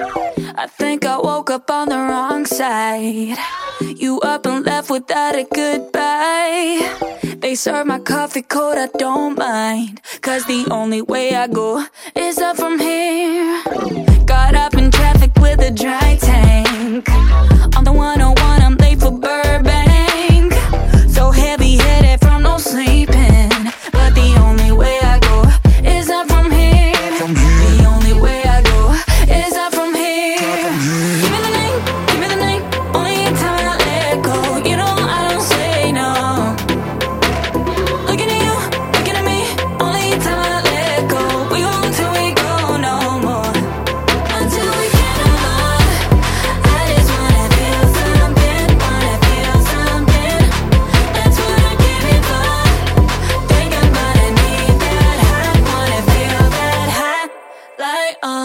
I think I woke up on the wrong side. You up and left without a goodbye. They serve my coffee cold, I don't mind. Cause the only way I go is up from I um,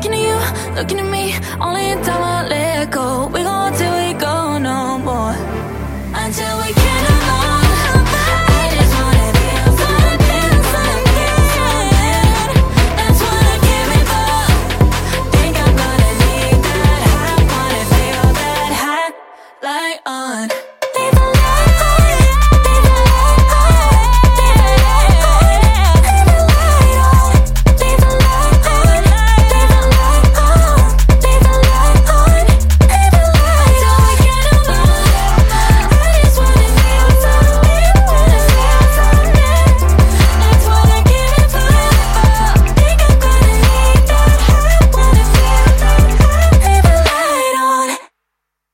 Looking at you, looking at me, only time I let go. We gon'